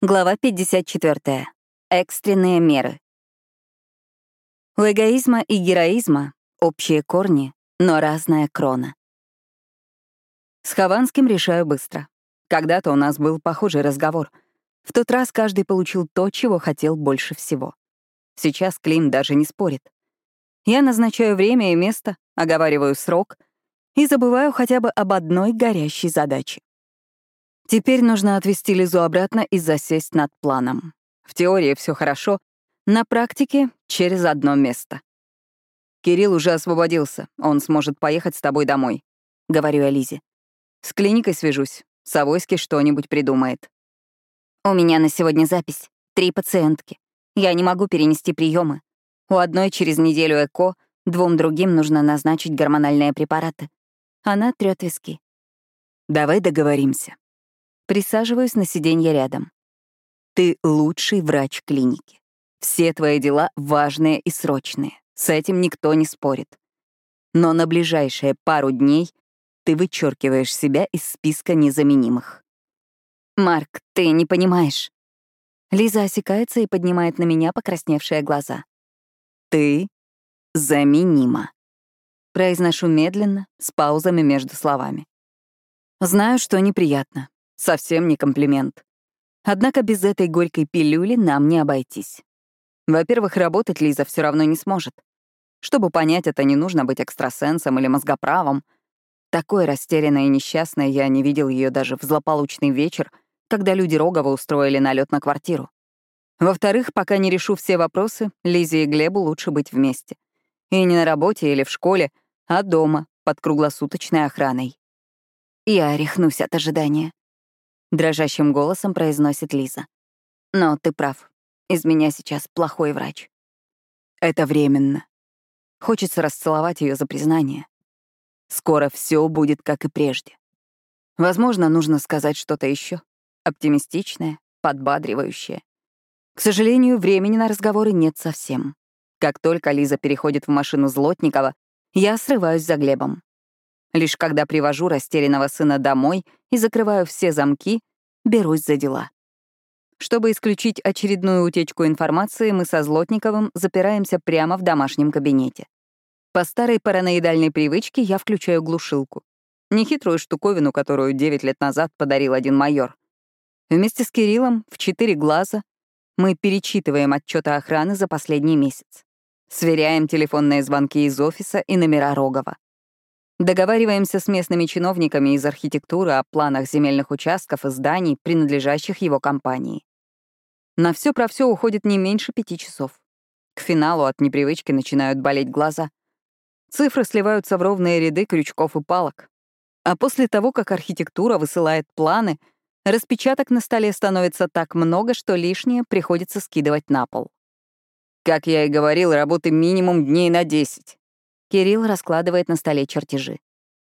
Глава 54. Экстренные меры. У эгоизма и героизма общие корни, но разная крона. С Хованским решаю быстро. Когда-то у нас был похожий разговор. В тот раз каждый получил то, чего хотел больше всего. Сейчас Клим даже не спорит. Я назначаю время и место, оговариваю срок и забываю хотя бы об одной горящей задаче. Теперь нужно отвезти Лизу обратно и засесть над планом. В теории все хорошо, на практике — через одно место. «Кирилл уже освободился, он сможет поехать с тобой домой», — говорю я Лизе. «С клиникой свяжусь, Савойский что-нибудь придумает». «У меня на сегодня запись. Три пациентки. Я не могу перенести приемы. У одной через неделю ЭКО, двум другим нужно назначить гормональные препараты. Она трёт виски». «Давай договоримся. Присаживаюсь на сиденье рядом. Ты лучший врач клиники. Все твои дела важные и срочные. С этим никто не спорит. Но на ближайшие пару дней ты вычеркиваешь себя из списка незаменимых. «Марк, ты не понимаешь». Лиза осекается и поднимает на меня покрасневшие глаза. «Ты заменима». Произношу медленно, с паузами между словами. Знаю, что неприятно, Совсем не комплимент. Однако без этой горькой пилюли нам не обойтись. Во-первых, работать Лиза все равно не сможет. Чтобы понять это, не нужно быть экстрасенсом или мозгоправом. Такой растерянной и несчастной я не видел ее даже в злополучный вечер, когда люди Рогова устроили налет на квартиру. Во-вторых, пока не решу все вопросы, Лизе и Глебу лучше быть вместе. И не на работе или в школе, а дома, под круглосуточной охраной. Я рехнусь от ожидания. — дрожащим голосом произносит Лиза. «Но ты прав. Из меня сейчас плохой врач». «Это временно. Хочется расцеловать ее за признание. Скоро все будет как и прежде. Возможно, нужно сказать что-то еще оптимистичное, подбадривающее. К сожалению, времени на разговоры нет совсем. Как только Лиза переходит в машину Злотникова, я срываюсь за Глебом. Лишь когда привожу растерянного сына домой и закрываю все замки, берусь за дела. Чтобы исключить очередную утечку информации, мы со Злотниковым запираемся прямо в домашнем кабинете. По старой параноидальной привычке я включаю глушилку. Нехитрую штуковину, которую 9 лет назад подарил один майор. Вместе с Кириллом в четыре глаза мы перечитываем отчеты охраны за последний месяц. Сверяем телефонные звонки из офиса и номера Рогова. Договариваемся с местными чиновниками из архитектуры о планах земельных участков и зданий, принадлежащих его компании. На все про все уходит не меньше пяти часов. К финалу от непривычки начинают болеть глаза. Цифры сливаются в ровные ряды крючков и палок. А после того, как архитектура высылает планы, распечаток на столе становится так много, что лишнее приходится скидывать на пол. Как я и говорил, работы минимум дней на 10. Кирилл раскладывает на столе чертежи.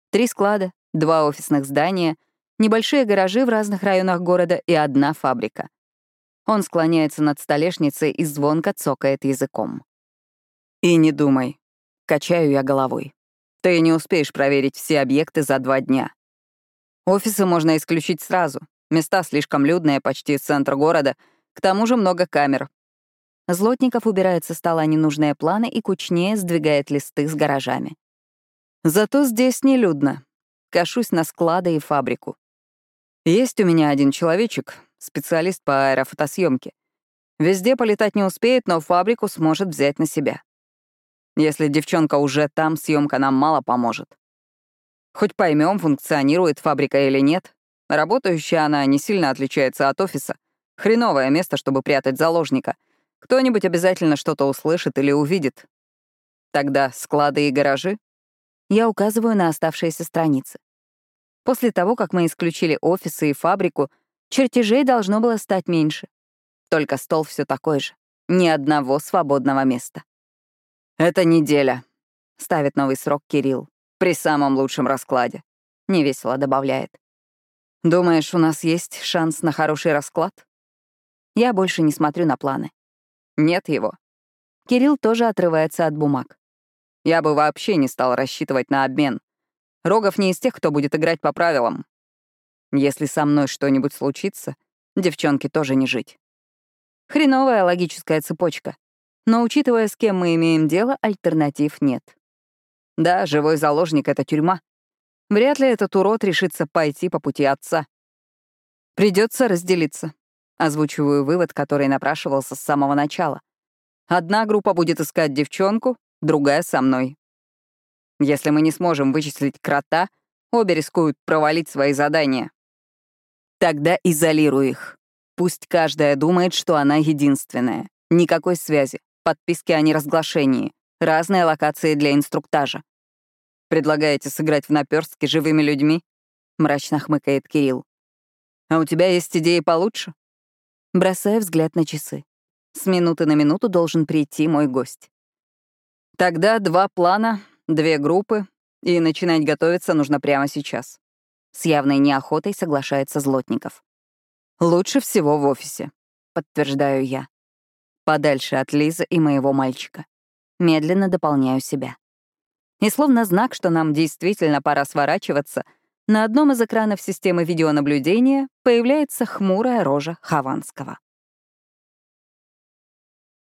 Три склада, два офисных здания, небольшие гаражи в разных районах города и одна фабрика. Он склоняется над столешницей и звонко цокает языком. «И не думай», — качаю я головой. «Ты не успеешь проверить все объекты за два дня. Офисы можно исключить сразу. Места слишком людные, почти центр города. К тому же много камер, Злотников убирает со стола ненужные планы и кучнее сдвигает листы с гаражами. Зато здесь нелюдно. Кашусь на склады и фабрику. Есть у меня один человечек, специалист по аэрофотосъемке. Везде полетать не успеет, но фабрику сможет взять на себя. Если девчонка уже там, съемка нам мало поможет. Хоть поймем, функционирует фабрика или нет, работающая она не сильно отличается от офиса. Хреновое место, чтобы прятать заложника — кто-нибудь обязательно что-то услышит или увидит. Тогда склады и гаражи? Я указываю на оставшиеся страницы. После того, как мы исключили офисы и фабрику, чертежей должно было стать меньше. Только стол все такой же. Ни одного свободного места. «Это неделя», — ставит новый срок Кирилл. «При самом лучшем раскладе», — невесело добавляет. «Думаешь, у нас есть шанс на хороший расклад?» Я больше не смотрю на планы. Нет его. Кирилл тоже отрывается от бумаг. Я бы вообще не стал рассчитывать на обмен. Рогов не из тех, кто будет играть по правилам. Если со мной что-нибудь случится, девчонке тоже не жить. Хреновая логическая цепочка. Но учитывая, с кем мы имеем дело, альтернатив нет. Да, живой заложник — это тюрьма. Вряд ли этот урод решится пойти по пути отца. Придется разделиться. Озвучиваю вывод, который напрашивался с самого начала. Одна группа будет искать девчонку, другая — со мной. Если мы не сможем вычислить крота, обе рискуют провалить свои задания. Тогда изолируй их. Пусть каждая думает, что она единственная. Никакой связи, подписки о неразглашении, разные локации для инструктажа. Предлагаете сыграть в наперстке живыми людьми? Мрачно хмыкает Кирилл. А у тебя есть идеи получше? Бросая взгляд на часы. С минуты на минуту должен прийти мой гость. Тогда два плана, две группы, и начинать готовиться нужно прямо сейчас. С явной неохотой соглашается Злотников. Лучше всего в офисе, подтверждаю я. Подальше от Лизы и моего мальчика. Медленно дополняю себя. И словно знак, что нам действительно пора сворачиваться, на одном из экранов системы видеонаблюдения появляется хмурая рожа Хованского.